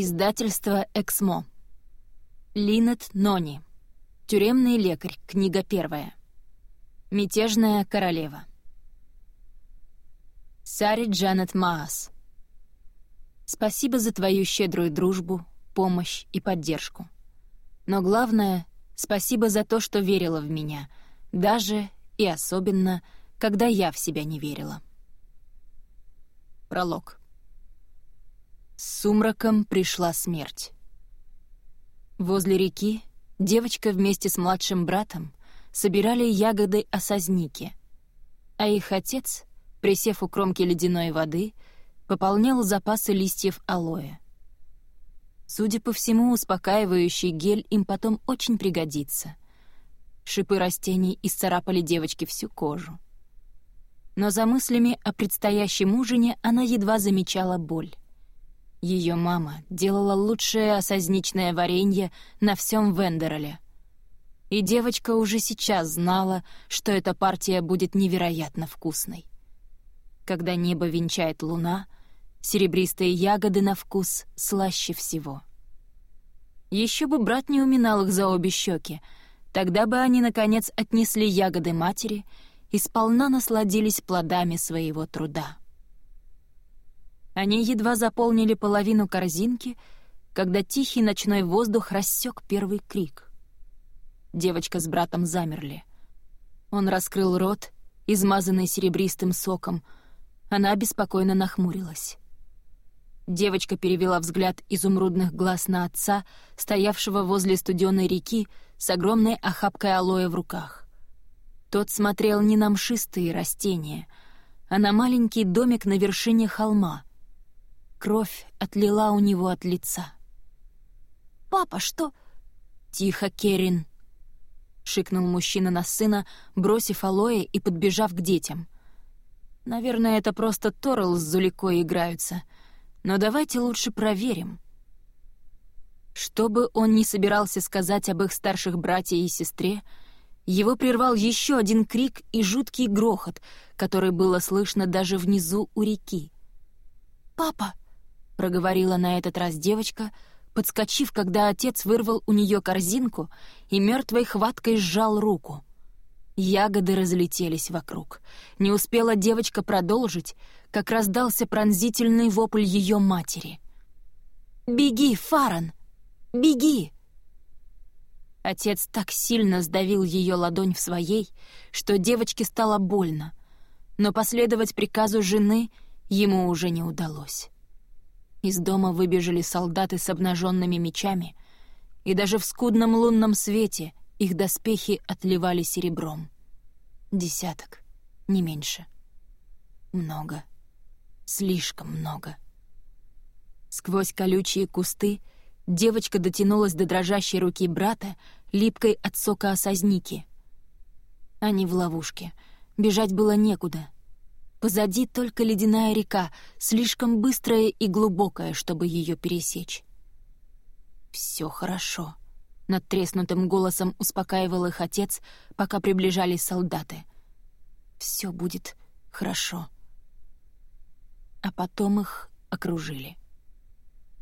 Издательство «Эксмо». Линет Нони. Тюремный лекарь. Книга первая. Мятежная королева. Сари Джанет Маас. Спасибо за твою щедрую дружбу, помощь и поддержку. Но главное — спасибо за то, что верила в меня, даже и особенно, когда я в себя не верила. Пролог. С сумраком пришла смерть. Возле реки девочка вместе с младшим братом собирали ягоды осозники, а их отец, присев у кромки ледяной воды, пополнял запасы листьев алоэ. Судя по всему, успокаивающий гель им потом очень пригодится. Шипы растений исцарапали девочке всю кожу. Но за мыслями о предстоящем ужине она едва замечала боль. Ее мама делала лучшее осозничное варенье на всем Вендероле. И девочка уже сейчас знала, что эта партия будет невероятно вкусной. Когда небо венчает луна, серебристые ягоды на вкус слаще всего. Еще бы брат не уминал их за обе щеки, тогда бы они, наконец, отнесли ягоды матери и сполна насладились плодами своего труда. Они едва заполнили половину корзинки, когда тихий ночной воздух рассек первый крик. Девочка с братом замерли. Он раскрыл рот, измазанный серебристым соком. Она беспокойно нахмурилась. Девочка перевела взгляд изумрудных глаз на отца, стоявшего возле студенной реки с огромной охапкой алоэ в руках. Тот смотрел не на мшистые растения, а на маленький домик на вершине холма — Кровь отлила у него от лица. «Папа, что...» «Тихо, Керин!» — шикнул мужчина на сына, бросив алоэ и подбежав к детям. «Наверное, это просто Торрелл с Зуликой играются. Но давайте лучше проверим». Что бы он ни собирался сказать об их старших братьях и сестре, его прервал еще один крик и жуткий грохот, который было слышно даже внизу у реки. «Папа!» Проговорила на этот раз девочка, подскочив, когда отец вырвал у нее корзинку и мертвой хваткой сжал руку. Ягоды разлетелись вокруг. Не успела девочка продолжить, как раздался пронзительный вопль ее матери. «Беги, Фаран! Беги!» Отец так сильно сдавил ее ладонь в своей, что девочке стало больно, но последовать приказу жены ему уже не удалось. Из дома выбежали солдаты с обнаженными мечами, и даже в скудном лунном свете их доспехи отливали серебром. Десяток, не меньше. Много. Слишком много. Сквозь колючие кусты девочка дотянулась до дрожащей руки брата, липкой от сока осозники. Они в ловушке. Бежать было некуда — Позади только ледяная река, слишком быстрая и глубокая, чтобы ее пересечь. «Все хорошо», — над треснутым голосом успокаивал их отец, пока приближались солдаты. «Все будет хорошо». А потом их окружили.